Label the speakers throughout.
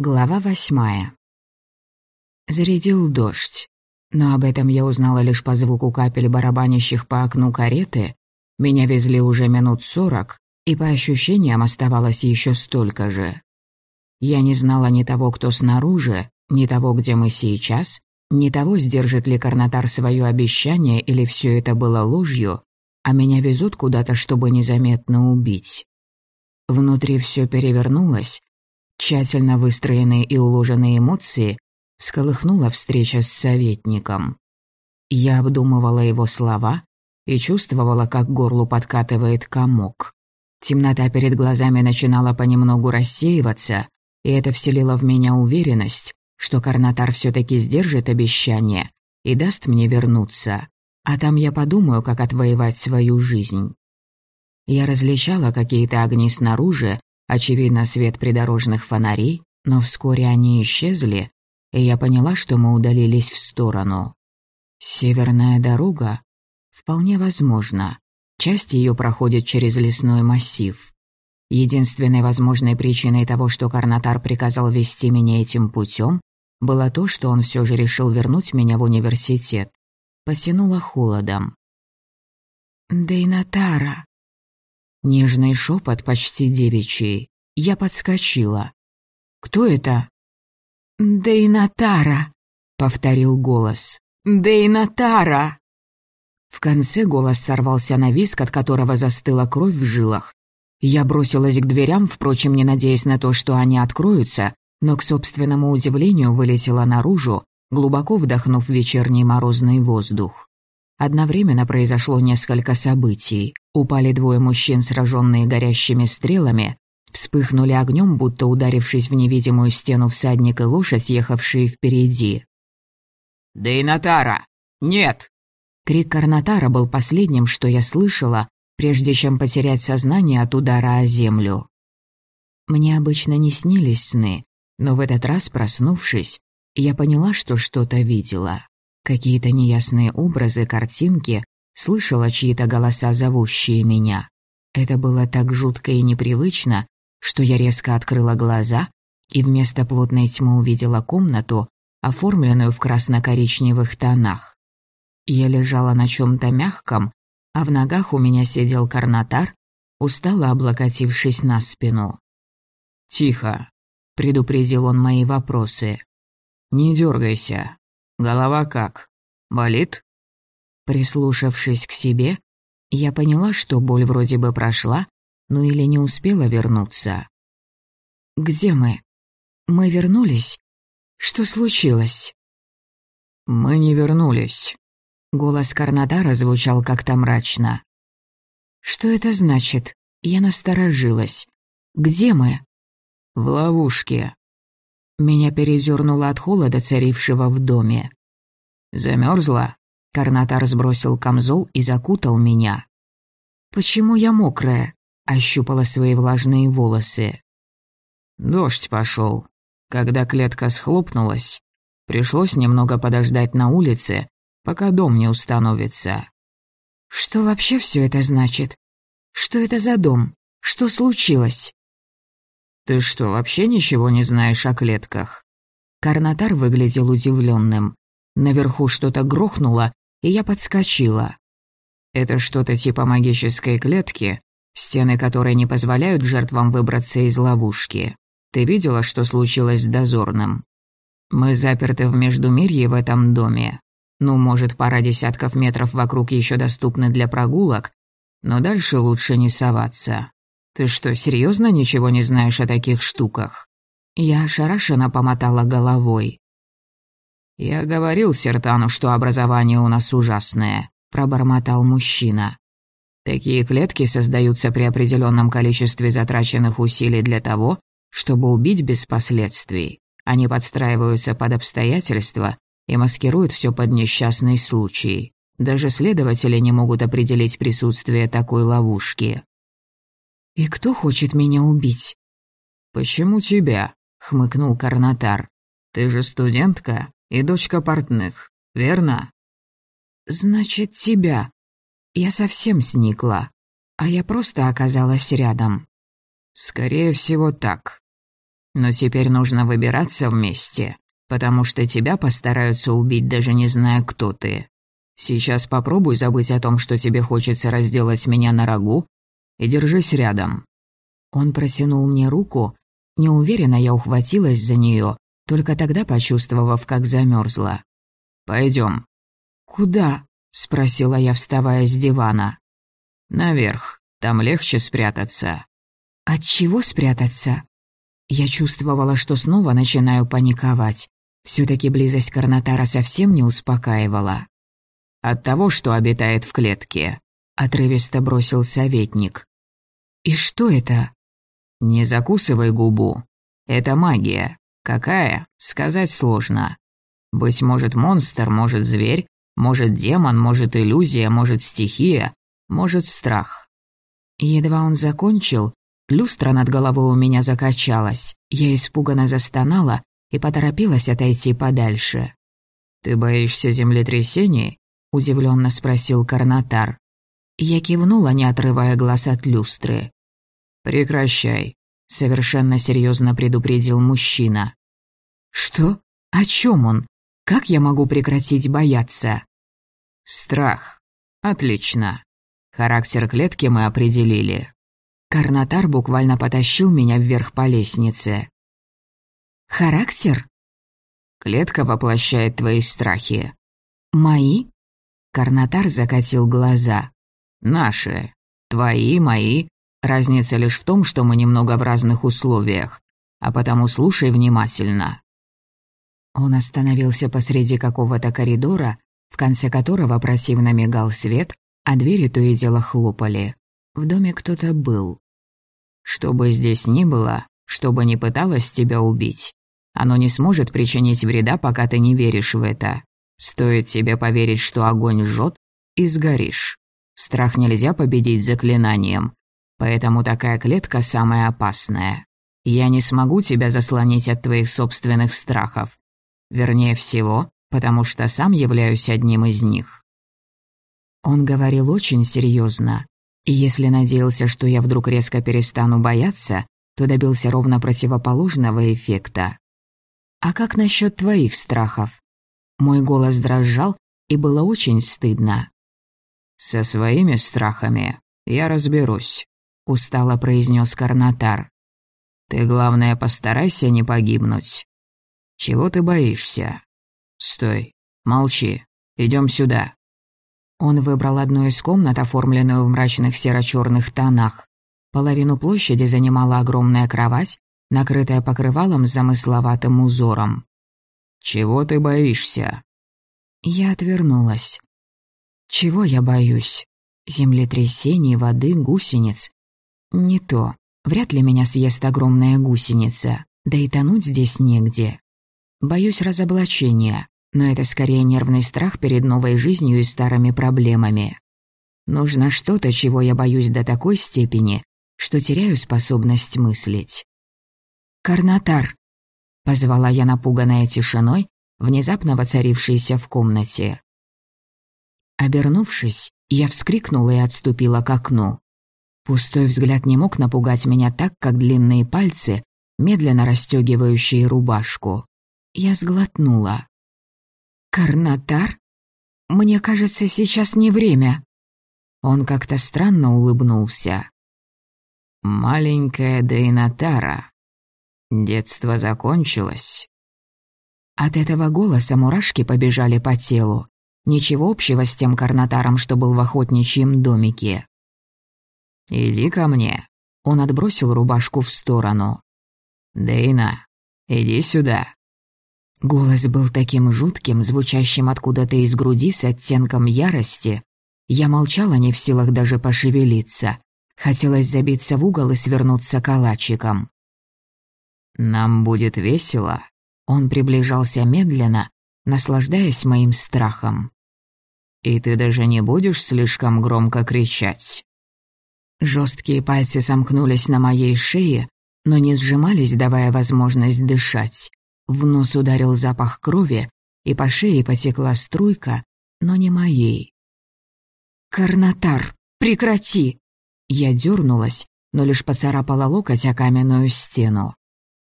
Speaker 1: Глава восьмая. Зарядил дождь. Но об этом я узнала лишь по звуку капель, барабанящих по окну кареты. Меня везли уже минут сорок, и по ощущениям оставалось еще столько же. Я не знала ни того, кто снаружи, ни того, где мы сейчас, ни того, сдержит ли Карнатар свое обещание или все это было ложью, а меня везут куда-то, чтобы незаметно убить. Внутри все перевернулось, Тщательно выстроенные и уложенные эмоции всколыхнула встреча с советником. Я обдумывала его слова и чувствовала, как горлу подкатывает комок. Темнота перед глазами начинала понемногу рассеиваться, и это вселило в меня уверенность, что Карнатар все таки сдержит обещание и даст мне вернуться, а там я подумаю, как отвоевать свою жизнь. Я различала какие-то огни снаружи, Очевидно, свет придорожных фонарей, но вскоре они исчезли, и я поняла, что мы удалились в сторону. Северная дорога? Вполне возможно. Часть ее проходит через лесной массив. Единственной возможной причиной того, что Карнатар приказал вести меня этим путем, было то, что он все же решил вернуть меня в университет. Потянуло холодом. «Дейнатара», Нежный шепот почти девичий. Я подскочила. «Кто это?» «Дейнатара», — повторил голос. «Дейнатара!» В конце голос сорвался на виск, от которого застыла кровь в жилах. Я бросилась к дверям, впрочем, не надеясь на то, что они откроются, но к собственному удивлению вылетела наружу, глубоко вдохнув вечерний морозный воздух. Одновременно произошло несколько событий. Упали двое мужчин, сраженные горящими стрелами, вспыхнули огнем, будто ударившись в невидимую стену всадник и лошадь, ехавшие впереди.
Speaker 2: «Да и Натара! Нет!»
Speaker 1: Крик Карнатара был последним, что я слышала, прежде чем потерять сознание от удара о землю. Мне обычно не снились сны, но в этот раз, проснувшись, я поняла, что что-то видела. Какие-то неясные образы, картинки, слышала чьи-то голоса, зовущие меня. Это было так жутко и непривычно, что я резко открыла глаза и вместо плотной тьмы увидела комнату, оформленную в красно-коричневых тонах. Я лежала на чем-то мягком, а в ногах у меня сидел карнатар, устало облокотившись на спину.
Speaker 2: «Тихо», —
Speaker 1: предупредил он мои вопросы.
Speaker 2: «Не дергайся. Голова как? Болит?»
Speaker 1: Прислушавшись к себе, я поняла, что боль вроде бы прошла, но или не успела вернуться. «Где мы? Мы вернулись? Что случилось?»
Speaker 2: «Мы не вернулись».
Speaker 1: Голос Карнадара звучал как-то мрачно. «Что это значит? Я насторожилась. Где мы?»
Speaker 2: «В ловушке»,
Speaker 1: меня передернуло от холода, царившего в доме.
Speaker 2: Замерзла?
Speaker 1: Карнатар сбросил камзол и закутал меня. «Почему я мокрая?» — ощупала свои влажные волосы.
Speaker 2: Дождь пошел. Когда клетка схлопнулась, пришлось немного подождать на улице, пока дом не установится.
Speaker 1: «Что вообще все это значит? Что это за дом? Что случилось?»
Speaker 2: «Ты что, вообще ничего не знаешь о клетках?»
Speaker 1: Карнатар выглядел удивленным. Наверху что-то грохнуло, и я подскочила.
Speaker 2: «Это что-то типа магической клетки, стены которой не позволяют жертвам выбраться из ловушки. Ты видела, что случилось с дозорным? Мы заперты в Междумирье в этом доме. Ну, может, пара десятков метров вокруг еще доступны для прогулок, но дальше лучше не соваться. «Ты что, серьезно ничего не знаешь о таких штуках?»
Speaker 1: Я ошарашенно помотала головой.
Speaker 2: «Я говорил Сертану, что образование у нас ужасное», — пробормотал мужчина. «Такие клетки создаются при определенном количестве затраченных усилий для того, чтобы убить без последствий. Они подстраиваются под обстоятельства и маскируют все под несчастный случай. Даже следователи не могут определить присутствие такой ловушки.
Speaker 1: «И кто хочет меня убить?»
Speaker 2: «Почему тебя?» — хмыкнул Карнатар. «Ты же студентка и дочка портных, верно?»
Speaker 1: «Значит, тебя. Я совсем сникла, а я просто оказалась рядом».
Speaker 2: «Скорее всего, так. Но теперь нужно выбираться вместе, потому что тебя постараются убить, даже не зная, кто ты. Сейчас попробуй забыть о том, что тебе хочется разделать меня на рагу, и держись рядом».
Speaker 1: Он протянул мне руку. Неуверенно я ухватилась за нее, только тогда почувствовав, как замерзла.
Speaker 2: Пойдем.
Speaker 1: «Куда?» — спросила я, вставая с дивана.
Speaker 2: «Наверх. Там легче спрятаться».
Speaker 1: «От чего спрятаться?» Я чувствовала, что снова начинаю паниковать. все таки близость Карнатара совсем не успокаивала.
Speaker 2: «От того, что обитает в клетке», — отрывисто бросил советник.
Speaker 1: «И что это?»
Speaker 2: «Не закусывай губу. Это магия. Какая? Сказать сложно. Быть может монстр, может зверь, может демон, может иллюзия, может стихия, может страх».
Speaker 1: Едва он закончил, люстра над головой у меня закачалась. Я испуганно застонала и поторопилась отойти подальше.
Speaker 2: «Ты боишься землетрясений?» — удивленно спросил Карнатар.
Speaker 1: Я кивнула, не отрывая глаз от люстры.
Speaker 2: «Прекращай», — совершенно серьезно предупредил мужчина.
Speaker 1: «Что? О чем он? Как я могу прекратить бояться?»
Speaker 2: «Страх. Отлично. Характер клетки мы определили».
Speaker 1: Карнатар буквально потащил меня вверх по лестнице. «Характер?»
Speaker 2: «Клетка воплощает твои страхи».
Speaker 1: «Мои?» Карнатар закатил глаза.
Speaker 2: «Наши. Твои, мои. Разница лишь в том, что мы немного в разных условиях. А потому слушай внимательно».
Speaker 1: Он остановился посреди какого-то коридора, в конце которого просивно мигал свет, а двери то и дело хлопали. В доме кто-то был.
Speaker 2: «Что бы здесь ни было, что бы ни пыталось тебя убить, оно не сможет причинить вреда, пока ты не веришь в это. Стоит тебе поверить, что огонь жжет, и сгоришь. Страх нельзя победить заклинанием, поэтому такая клетка самая опасная. Я не смогу тебя заслонить от твоих собственных страхов. Вернее всего, потому что сам являюсь одним из них.
Speaker 1: Он говорил очень серьезно, и если надеялся, что я вдруг резко перестану бояться, то добился ровно противоположного эффекта. «А как насчет твоих страхов?» Мой голос дрожал, и было очень стыдно.
Speaker 2: «Со своими страхами я разберусь», — устало произнес Карнатар. «Ты, главное, постарайся не погибнуть. Чего ты боишься? Стой, молчи, идем сюда».
Speaker 1: Он выбрал одну из комнат, оформленную в мрачных серо-черных тонах. Половину площади занимала огромная кровать, накрытая покрывалом с замысловатым узором.
Speaker 2: «Чего ты боишься?»
Speaker 1: Я отвернулась. «Чего я боюсь? Землетрясений, воды, гусениц? Не то. Вряд ли меня съест огромная гусеница, да и тонуть здесь негде. Боюсь разоблачения, но это скорее нервный страх перед новой жизнью и старыми проблемами. Нужно что-то, чего я боюсь до такой степени, что теряю способность мыслить. «Карнатар!» — позвала я, напуганная тишиной, внезапно воцарившейся в комнате. Обернувшись, я вскрикнула и отступила к окну. Пустой взгляд не мог напугать меня так, как длинные пальцы, медленно расстегивающие рубашку. Я сглотнула. «Карнатар? Мне кажется, сейчас не время». Он как-то странно улыбнулся.
Speaker 2: «Маленькая Дейнатара. Детство закончилось».
Speaker 1: От этого голоса мурашки побежали по телу. Ничего общего с тем карнатаром, что был в охотничьем домике.
Speaker 2: «Иди ко мне».
Speaker 1: Он отбросил рубашку в сторону.
Speaker 2: «Дейна, иди сюда».
Speaker 1: Голос был таким жутким, звучащим откуда-то из груди с оттенком ярости. Я молчала, не в силах даже пошевелиться. Хотелось забиться в угол и свернуться калачиком.
Speaker 2: «Нам будет весело».
Speaker 1: Он приближался медленно, наслаждаясь моим страхом.
Speaker 2: «И ты даже не будешь слишком громко кричать».
Speaker 1: Жесткие пальцы сомкнулись на моей шее, но не сжимались, давая возможность дышать. В нос ударил запах крови, и по шее потекла струйка, но не моей. «Карнатар, прекрати!» Я дернулась, но лишь поцарапала локоть о каменную стену.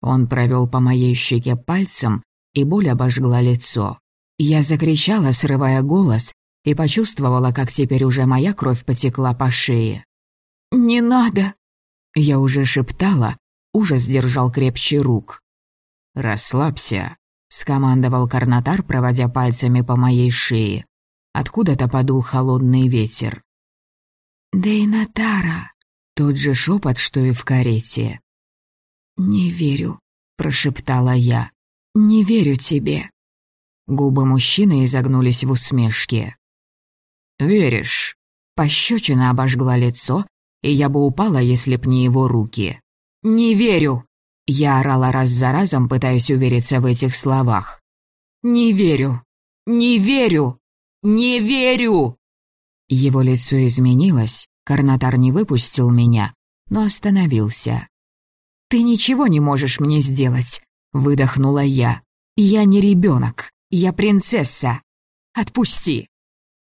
Speaker 1: Он провел по моей щеке пальцем, и боль обожгла лицо. Я закричала, срывая голос, и почувствовала, как теперь уже моя кровь потекла по шее. «Не надо!» Я уже шептала, ужас держал крепче рук. «Расслабься», — скомандовал Карнатар, проводя пальцами по моей шее. Откуда-то подул холодный ветер. «Дейнатара», — тот же шепот, что и в карете. «Не верю», — прошептала я. «Не верю тебе». Губы мужчины изогнулись в усмешке. «Веришь?» Пощечина обожгла лицо, и я бы упала, если б не его руки. «Не верю!» Я орала раз за разом, пытаясь увериться в этих словах. «Не верю! Не верю! Не верю!» Его лицо изменилось, Карнатар не выпустил меня, но остановился. «Ты ничего не можешь мне сделать», — выдохнула я. «Я не ребенок, я принцесса. Отпусти!»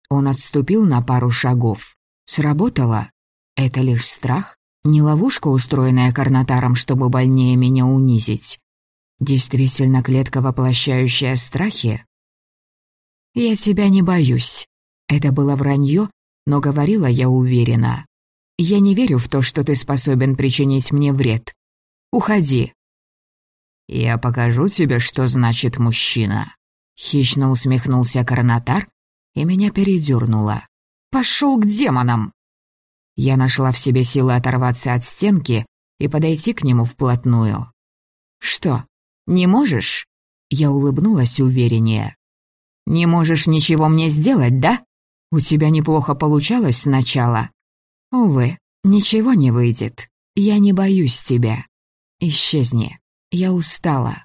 Speaker 1: Он отступил на пару шагов. Сработало? Это лишь страх? Не ловушка, устроенная Карнатаром, чтобы больнее меня унизить? Действительно клетка, воплощающая страхи? «Я тебя не боюсь». Это было вранье, но говорила я уверенно. «Я не верю в то, что ты способен причинить мне вред. Уходи». «Я покажу тебе, что значит мужчина», — хищно усмехнулся Карнатар, и меня передернуло. «Пошел к демонам!» Я нашла в себе силы оторваться от стенки и подойти к нему вплотную. «Что, не можешь?» Я улыбнулась увереннее. «Не можешь ничего мне сделать, да? У тебя неплохо получалось сначала. Увы, ничего не выйдет. Я не боюсь тебя. Исчезни. Я устала».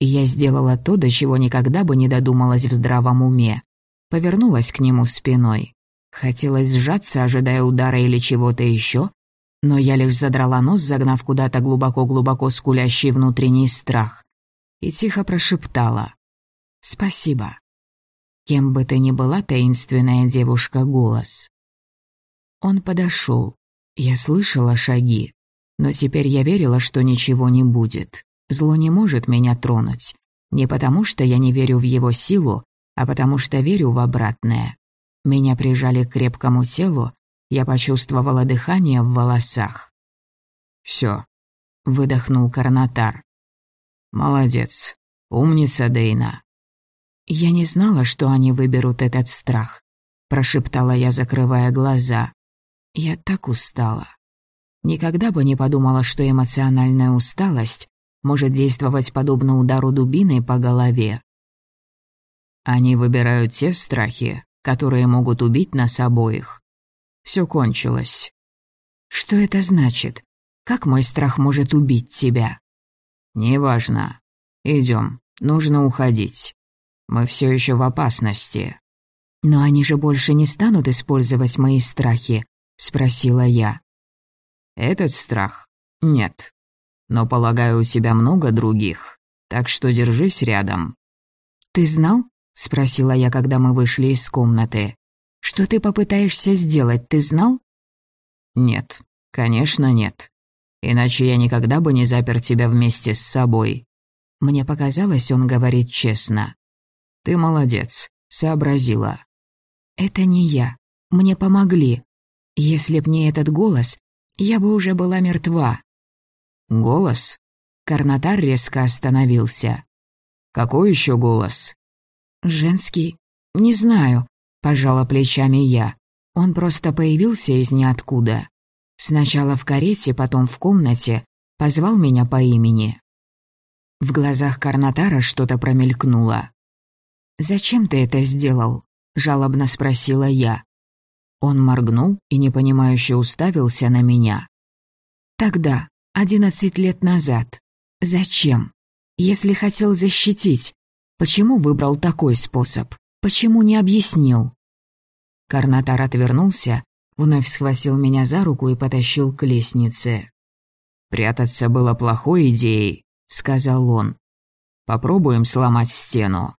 Speaker 1: Я сделала то, до чего никогда бы не додумалась в здравом уме повернулась к нему спиной. Хотелось сжаться, ожидая удара или чего-то еще, но я лишь задрала нос, загнав куда-то глубоко-глубоко скулящий внутренний страх, и тихо прошептала «Спасибо». Кем бы ты ни была, таинственная девушка, голос. Он подошел. Я слышала шаги, но теперь я верила, что ничего не будет. Зло не может меня тронуть. Не потому, что я не верю в его силу, а потому что верю в обратное. Меня прижали к крепкому телу, я почувствовала дыхание в волосах. «Всё», — выдохнул Карнатар. «Молодец, умница Дейна». «Я не знала, что они выберут этот страх», — прошептала я, закрывая глаза. «Я так устала. Никогда бы не подумала, что эмоциональная усталость может действовать подобно удару дубиной по голове. Они выбирают те страхи, которые могут убить нас обоих. Все кончилось. Что это значит? Как мой страх может убить тебя? Неважно. Идем, нужно уходить. Мы все еще в опасности. Но они же больше не станут использовать мои страхи, спросила я. Этот страх? Нет. Но, полагаю, у тебя много других, так что держись рядом. Ты знал, — спросила я, когда мы вышли из комнаты. «Что ты попытаешься сделать, ты знал?» «Нет, конечно нет. Иначе я никогда бы не запер тебя вместе с собой». Мне показалось, он говорит честно. «Ты молодец, сообразила». «Это не я. Мне помогли. Если б не этот голос, я бы уже была мертва». «Голос?» Карнатар резко остановился. «Какой еще голос?» «Женский? Не знаю», — пожала плечами я. Он просто появился из ниоткуда. Сначала в карете, потом в комнате, позвал меня по имени. В глазах Карнатара что-то промелькнуло. «Зачем ты это сделал?» — жалобно спросила я. Он моргнул и непонимающе уставился на меня. «Тогда, одиннадцать лет назад. Зачем? Если хотел защитить, Почему выбрал такой способ? Почему не объяснил? Карнатар отвернулся, вновь схватил меня за руку и потащил к лестнице. «Прятаться было плохой идеей», — сказал он. «Попробуем сломать стену».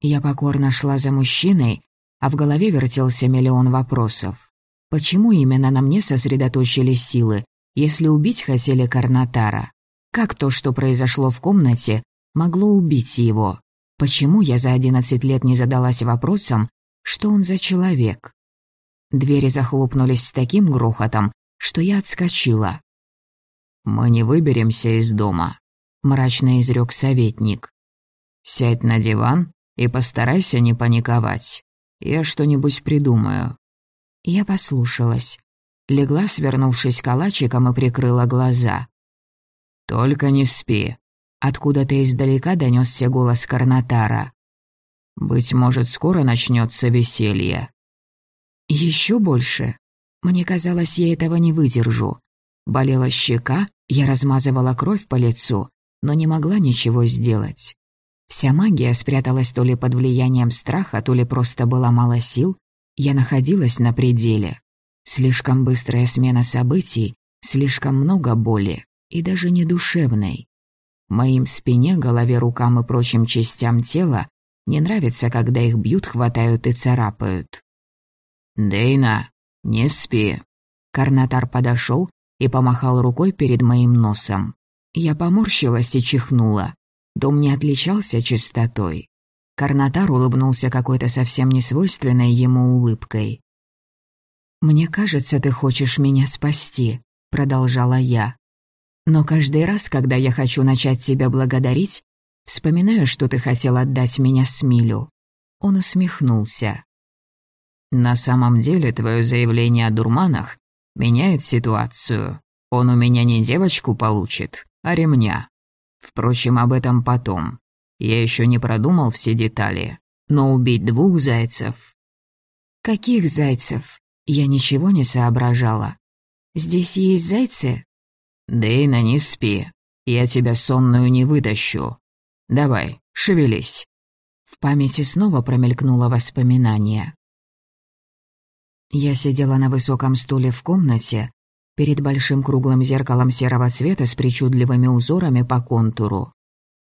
Speaker 1: Я покорно шла за мужчиной, а в голове вертелся миллион вопросов. Почему именно на мне сосредоточили силы, если убить хотели Карнатара? Как то, что произошло в комнате, могло убить его? Почему я за одиннадцать лет не задалась вопросом, что он за человек? Двери захлопнулись с таким грохотом, что я отскочила.
Speaker 2: «Мы не выберемся из дома», — мрачно изрек советник. «Сядь на диван и постарайся не паниковать. Я что-нибудь придумаю».
Speaker 1: Я послушалась. Легла, свернувшись калачиком, и прикрыла глаза.
Speaker 2: «Только не спи», — откуда-то издалека донесся голос Карнатара. «Быть может, скоро начнется веселье».
Speaker 1: Еще больше. Мне казалось, я этого не выдержу. Болела щека, я размазывала кровь по лицу, но не могла ничего сделать. Вся магия спряталась то ли под влиянием страха, то ли просто было мало сил. Я находилась на пределе. Слишком быстрая смена событий, слишком много боли и даже не душевной. Моим спине, голове, рукам и прочим частям тела не нравится, когда их бьют, хватают и царапают.
Speaker 2: «Дейна, не спи».
Speaker 1: Карнатар подошел и помахал рукой перед моим носом. Я поморщилась и чихнула. Дом не отличался чистотой. Карнатар улыбнулся какой-то совсем несвойственной ему улыбкой. «Мне кажется, ты хочешь меня спасти», — продолжала я. «Но каждый раз, когда я хочу начать тебя благодарить, вспоминаю, что ты хотел отдать меня Смилю». Он усмехнулся.
Speaker 2: «На самом деле, твое заявление о дурманах меняет ситуацию. Он у меня не девочку получит, а ремня. Впрочем, об этом потом. Я еще не продумал все детали. Но убить двух зайцев...
Speaker 1: Каких зайцев? Я ничего не соображала. Здесь есть зайцы?
Speaker 2: Дейна, не спи. Я тебя сонную не вытащу. Давай, шевелись.
Speaker 1: В памяти снова промелькнуло воспоминание. Я сидела на высоком стуле в комнате, перед большим круглым зеркалом серого цвета с причудливыми узорами по контуру.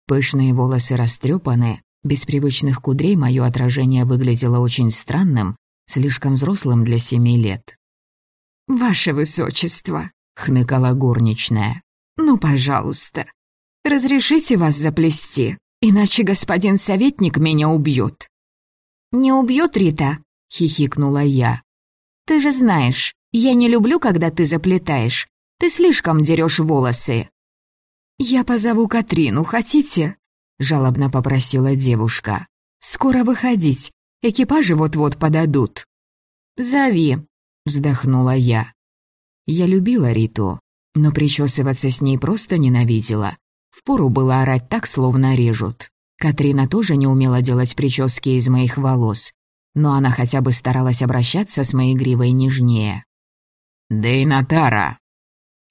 Speaker 1: Пышные волосы растрепаны, без привычных кудрей мое отражение выглядело очень странным, слишком взрослым для семи лет. «Ваше высочество», — хныкала горничная, — «ну, пожалуйста, разрешите вас заплести, иначе господин советник меня убьет». «Не убьет, Рита?» — хихикнула я. Ты же знаешь, я не люблю, когда ты заплетаешь. Ты слишком дерешь волосы». «Я позову Катрину, хотите?» — жалобно попросила девушка. «Скоро выходить. Экипажи вот-вот подадут». «Зови», — вздохнула я. Я любила Риту, но причесываться с ней просто ненавидела. Впору было орать так, словно режут. Катрина тоже не умела делать прически из моих волос, но она хотя бы старалась обращаться с моей гривой нежнее.
Speaker 2: «Дейнатара!»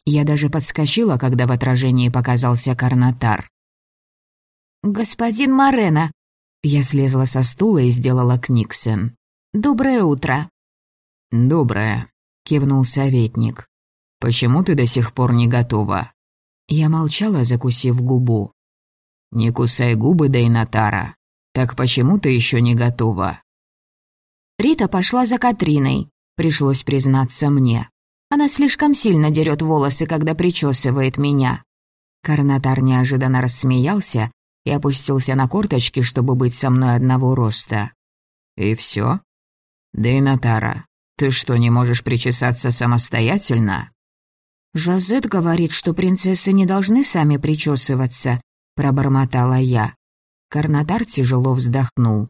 Speaker 1: Я даже подскочила, когда в отражении показался Карнатар. «Господин Морена!» Я слезла со стула и сделала книксен. «Доброе утро!»
Speaker 2: «Доброе», — кивнул советник. «Почему ты до сих пор не готова?»
Speaker 1: Я молчала, закусив губу.
Speaker 2: «Не кусай губы, Дейнатара. Так почему ты еще не готова?»
Speaker 1: Рита пошла за Катриной, пришлось признаться мне. Она слишком сильно дерет волосы, когда причесывает меня. Карнатар неожиданно рассмеялся и опустился на корточки, чтобы быть со мной одного роста.
Speaker 2: «И все? Да и Натара, ты что, не можешь причесаться самостоятельно?»
Speaker 1: «Жозет говорит, что принцессы не должны сами причесываться», — пробормотала я. Карнатар тяжело вздохнул.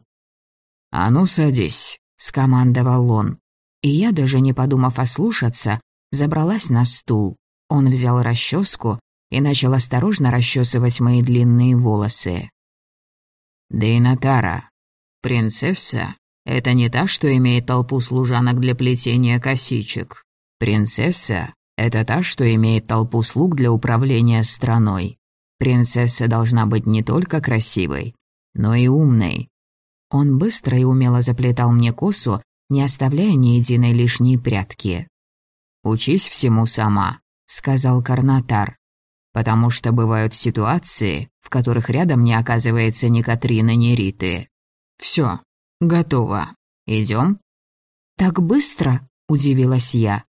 Speaker 2: «А ну, садись», — скомандовал он. И я, даже не подумав ослушаться, забралась на стул. Он взял расческу и начал осторожно расчесывать мои длинные волосы. «Дейнатара, принцесса — это не та, что имеет толпу служанок для плетения косичек. Принцесса — это та, что имеет толпу слуг для управления страной. Принцесса должна быть не только красивой, но и умной, он быстро и умело заплетал мне косу, не оставляя ни единой лишней прядки. «Учись всему сама», — сказал Карнатар. «Потому что бывают ситуации, в которых рядом не оказывается ни Катрины, ни Риты. Все, готово. Идем?»
Speaker 1: «Так быстро?» — удивилась я.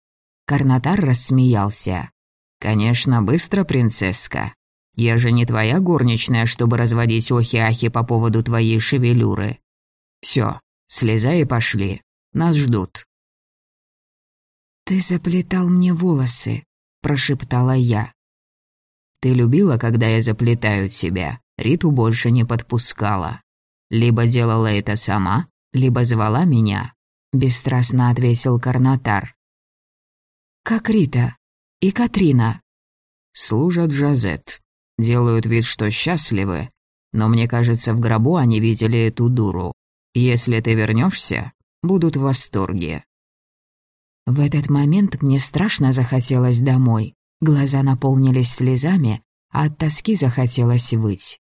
Speaker 1: Карнатар рассмеялся.
Speaker 2: «Конечно, быстро, принцесска. Я же не твоя горничная, чтобы разводить охи-ахи по поводу твоей шевелюры. Все, слезай и пошли. Нас ждут».
Speaker 1: «Ты заплетал мне волосы», — прошептала я.
Speaker 2: «Ты любила, когда я заплетаю тебя. Риту больше не подпускала. Либо делала это сама, либо звала меня», — бесстрастно ответил Карнатар.
Speaker 1: «Как Рита и Катрина?»
Speaker 2: «Служат Джазет. Делают вид, что счастливы, но мне кажется, в гробу они видели эту дуру. Если ты вернешься, будут в восторге».
Speaker 1: В этот момент мне страшно захотелось домой. Глаза наполнились слезами, а от тоски захотелось выть.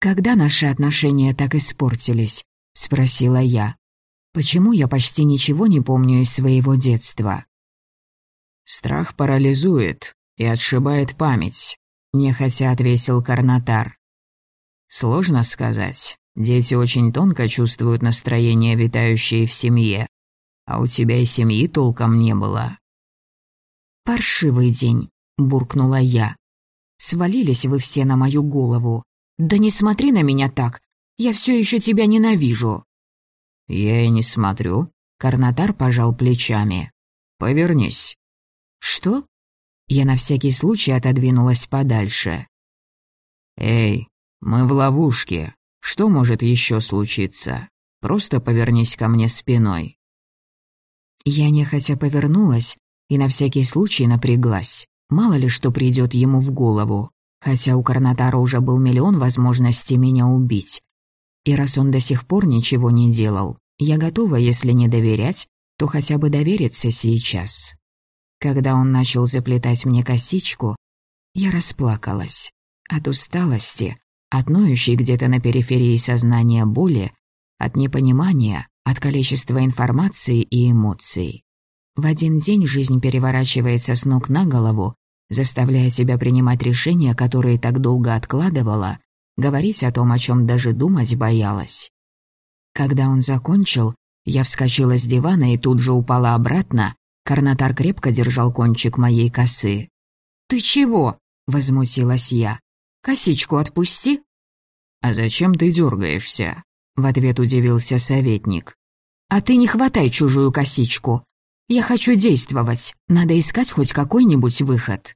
Speaker 1: «Когда наши отношения так испортились?» — спросила я. «Почему я почти ничего не помню из своего детства?»
Speaker 2: «Страх парализует и отшибает память», — нехотя ответил Карнатар. «Сложно сказать. Дети очень тонко чувствуют настроение, витающее в семье. А у тебя и семьи толком не было».
Speaker 1: «Паршивый день», — буркнула я. «Свалились вы все на мою голову. Да не смотри на меня так. Я все еще тебя ненавижу».
Speaker 2: «Я и не смотрю», — Карнатар пожал плечами. «Повернись».
Speaker 1: «Что?» Я на всякий случай отодвинулась подальше.
Speaker 2: «Эй, мы в ловушке. Что может еще случиться? Просто повернись ко мне спиной».
Speaker 1: Я нехотя повернулась и на всякий случай напряглась. Мало ли что придет ему в голову, хотя у Карнатара уже был миллион возможностей меня убить. И раз он до сих пор ничего не делал, я готова, если не доверять, то хотя бы довериться сейчас. Когда он начал заплетать мне косичку, я расплакалась. От усталости, от ноющей где-то на периферии сознания боли, от непонимания, от количества информации и эмоций. В один день жизнь переворачивается с ног на голову, заставляя тебя принимать решения, которые так долго откладывала, говорить о том, о чем даже думать боялась. Когда он закончил, я вскочила с дивана и тут же упала обратно, Карнатар крепко держал кончик моей косы. «Ты чего?» — возмутилась я. «Косичку отпусти».
Speaker 2: «А зачем ты дергаешься?» — в ответ удивился советник.
Speaker 1: «А ты не хватай чужую косичку. Я хочу действовать. Надо искать хоть какой-нибудь выход».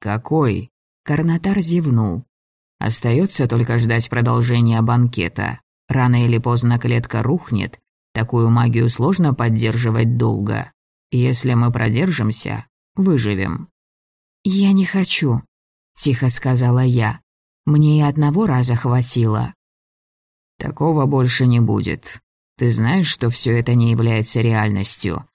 Speaker 2: «Какой?»
Speaker 1: — Карнатар зевнул.
Speaker 2: «Остается только ждать продолжения банкета. Рано или поздно клетка рухнет. Такую магию сложно поддерживать долго. Если мы продержимся, выживем».
Speaker 1: «Я не хочу», — тихо сказала я. «Мне и одного раза хватило».
Speaker 2: «Такого больше не будет. Ты знаешь, что все это не является реальностью.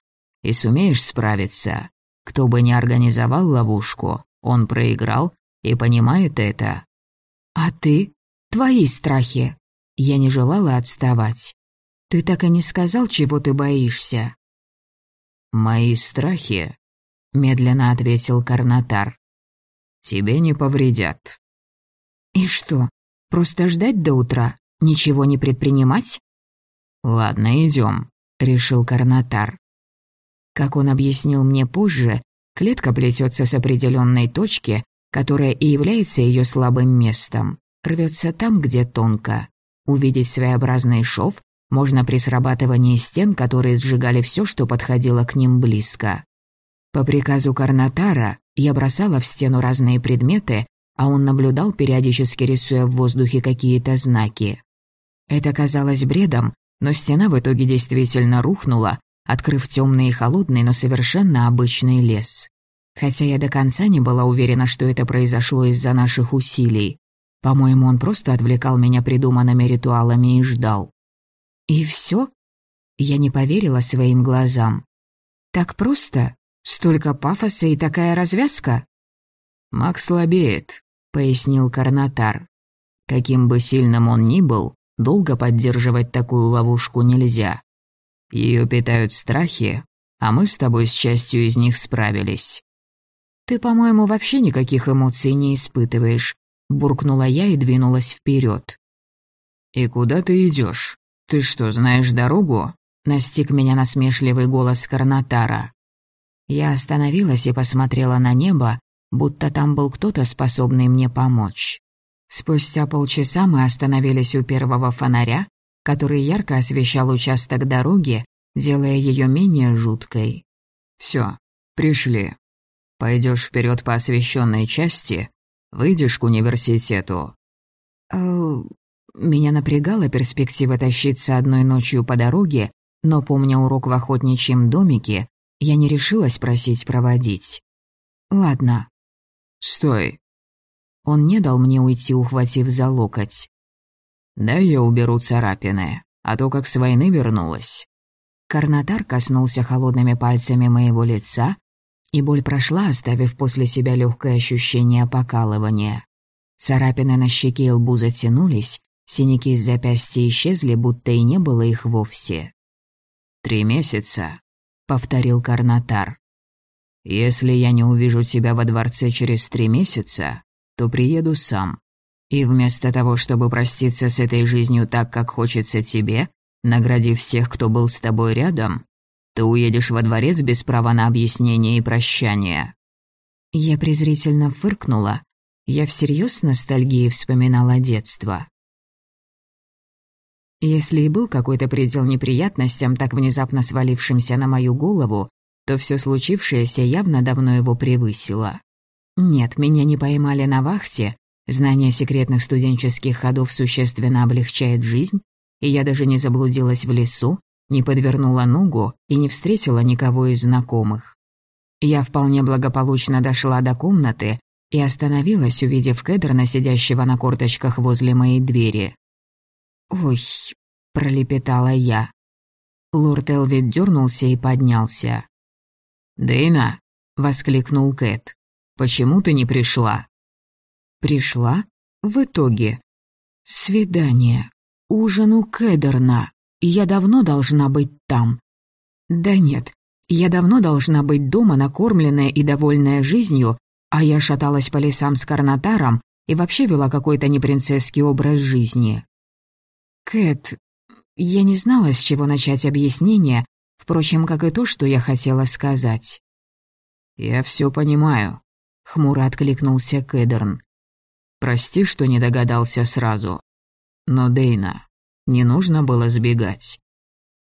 Speaker 2: И сумеешь справиться. Кто бы ни организовал ловушку, он проиграл и понимает это».
Speaker 1: «А ты? Твои страхи?» Я не желала отставать. «Ты так и не сказал, чего ты боишься?»
Speaker 2: «Мои страхи», — медленно ответил Карнатар, — «тебе не повредят».
Speaker 1: «И что, просто ждать до утра? Ничего не предпринимать?»
Speaker 2: «Ладно, идем», — решил Карнатар.
Speaker 1: Как он объяснил мне позже, клетка плетется с определенной точки, которая и является ее слабым местом. Рвется там, где тонко. Увидеть своеобразный шов можно при срабатывании стен, которые сжигали все, что подходило к ним близко. По приказу Карнатара я бросала в стену разные предметы, а он наблюдал, периодически рисуя в воздухе какие-то знаки. Это казалось бредом, но стена в итоге действительно рухнула, открыв темный и холодный, но совершенно обычный лес. Хотя я до конца не была уверена, что это произошло из-за наших усилий. По-моему, он просто отвлекал меня придуманными ритуалами и ждал. И все? Я не поверила своим глазам. Так просто? Столько пафоса и такая развязка?
Speaker 2: Макс слабеет, пояснил Карнатар. Каким бы сильным он ни был, долго поддерживать такую ловушку нельзя. Ее питают страхи, а мы с тобой с частью из них справились.
Speaker 1: Ты, по-моему, вообще никаких эмоций не испытываешь, буркнула я и двинулась вперед.
Speaker 2: И куда ты идешь? «Ты что, знаешь дорогу?» — настиг меня насмешливый голос Карнатара.
Speaker 1: Я остановилась и посмотрела на небо, будто там был кто-то, способный мне помочь. Спустя полчаса мы остановились у первого фонаря, который ярко освещал участок дороги, делая ее менее жуткой.
Speaker 2: Все, пришли. Пойдешь вперед по освещенной части, выйдешь к университету.
Speaker 1: Э, меня напрягала перспектива тащиться одной ночью по дороге, но, помня урок в охотничьем домике, я не решилась просить проводить. Ладно.
Speaker 2: Стой.
Speaker 1: Он не дал мне уйти, ухватив за локоть.
Speaker 2: «Да я уберу царапины, а то как с войны вернулась».
Speaker 1: Карнатар коснулся холодными пальцами моего лица, и боль прошла, оставив после себя легкое ощущение покалывания. Царапины на щеке и лбу затянулись, синяки с запястья исчезли, будто и не было их вовсе.
Speaker 2: «Три месяца», — повторил Карнатар. «Если я не увижу тебя во дворце через три месяца, то приеду сам. И вместо того, чтобы проститься с этой жизнью так, как хочется тебе, наградив всех, кто был с тобой рядом, ты уедешь во дворец без права на объяснение и прощание».
Speaker 1: Я презрительно фыркнула. Я всерьез с ностальгией вспоминала детство. Если и был какой-то предел неприятностям, так внезапно свалившимся на мою голову, то все случившееся явно давно его превысило. Нет, меня не поймали на вахте, знание секретных студенческих ходов существенно облегчает жизнь, и я даже не заблудилась в лесу, не подвернула ногу и не встретила никого из знакомых. Я вполне благополучно дошла до комнаты и остановилась, увидев Кэдерна, сидящего на корточках возле моей двери. «Ой», — пролепетала я. Лорд Элвид дернулся и поднялся.
Speaker 2: «Дэйна!» — воскликнул Кэт. «Почему ты не пришла?»
Speaker 1: «Пришла? В итоге. Свидание. Ужин у Кэдерна. Я давно должна быть там. Да нет, я давно должна быть дома, накормленная и довольная жизнью, а я шаталась по лесам с Карнатаром и вообще вела какой-то непринцесский образ жизни. Кэт, я не знала, с чего начать объяснение, впрочем, как и то, что я хотела сказать.
Speaker 2: «Я все понимаю», — хмуро откликнулся Кэдерн. «Прости, что не догадался сразу. Но, Дейна, не нужно было сбегать.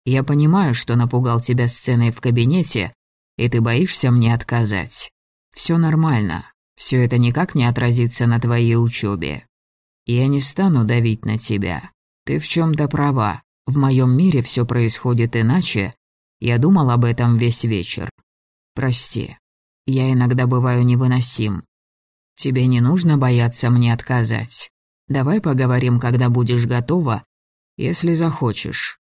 Speaker 2: Я понимаю, что напугал тебя сценой в кабинете, и ты боишься мне отказать. Все нормально, все это никак не отразится на твоей учебе. Я не стану давить на тебя. Ты в чем то права. В моем мире все происходит иначе. Я думал об этом весь вечер. Прости, я иногда бываю невыносим. Тебе не нужно бояться мне отказать. Давай поговорим, когда будешь готова, если захочешь».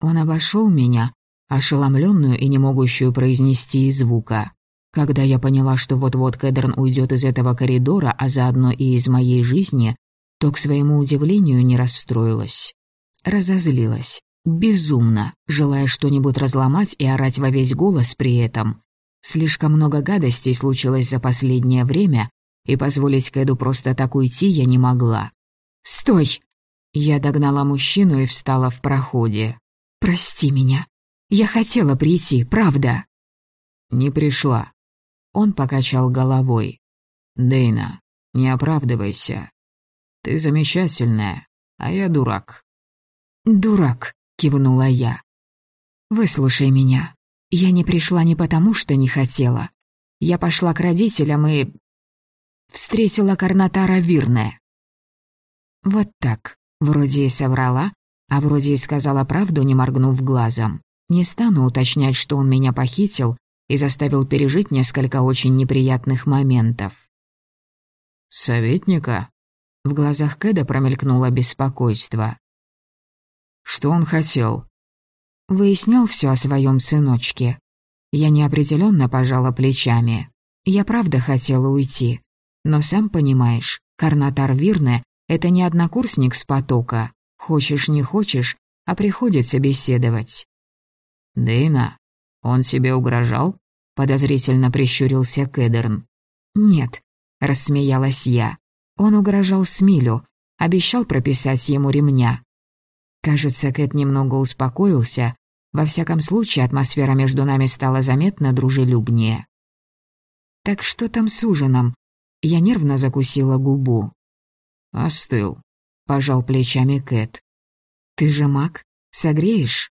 Speaker 1: Он обошел меня, ошеломленную и не могущую произнести и звука. Когда я поняла, что вот-вот Кэдерн уйдет из этого коридора, а заодно и из моей жизни, то, к своему удивлению, не расстроилась. Разозлилась. Безумно, желая что-нибудь разломать и орать во весь голос при этом. Слишком много гадостей случилось за последнее время, и позволить Кэду просто так уйти я не могла. «Стой!» Я догнала мужчину и встала в проходе. «Прости меня. Я хотела прийти, правда?»
Speaker 2: «Не пришла». Он покачал головой. «Дейна, не оправдывайся. Ты замечательная, а я дурак».
Speaker 1: «Дурак», — кивнула я. «Выслушай меня. Я не пришла не потому, что не хотела. Я пошла к родителям и... встретила Карнатара Вирне. Вот так. Вроде и соврала, а вроде и сказала правду, не моргнув глазом. Не стану уточнять, что он меня похитил и заставил пережить несколько очень неприятных моментов.
Speaker 2: «Советника?» В глазах Кэда промелькнуло беспокойство. «Что он хотел?»
Speaker 1: Выяснял все о своем сыночке. Я неопределенно пожала плечами. Я правда хотела уйти. Но сам понимаешь, Карнатар Вирне — это не однокурсник с потока. Хочешь, не хочешь, а приходится беседовать.
Speaker 2: «Дэйна, он себе угрожал?» — подозрительно прищурился Кэдерн.
Speaker 1: «Нет», — рассмеялась я. Он угрожал Смилю, обещал прописать ему ремня. Кажется, Кэт немного успокоился. Во всяком случае, атмосфера между нами стала заметно дружелюбнее. «Так что там с ужином?» Я нервно закусила губу.
Speaker 2: «Остыл», — пожал плечами Кэт.
Speaker 1: «Ты же маг? Согреешь?»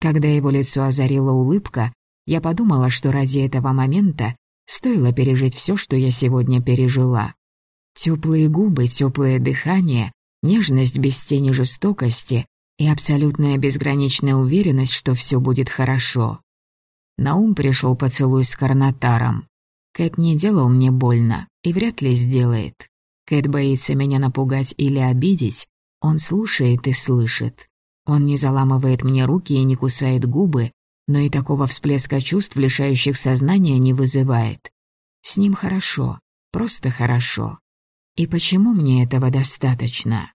Speaker 1: Когда его лицо озарила улыбка, я подумала, что ради этого момента стоило пережить все, что я сегодня пережила. Теплые губы, теплое дыхание, нежность без тени жестокости и абсолютная безграничная уверенность, что все будет хорошо. На ум пришел поцелуй с Карнатаром. Кэт не делал мне больно и вряд ли сделает. Кэт боится меня напугать или обидеть, он слушает и слышит. Он не заламывает мне руки и не кусает губы, но и такого всплеска чувств, лишающих сознания, не вызывает. С ним хорошо, просто хорошо. И почему мне этого достаточно?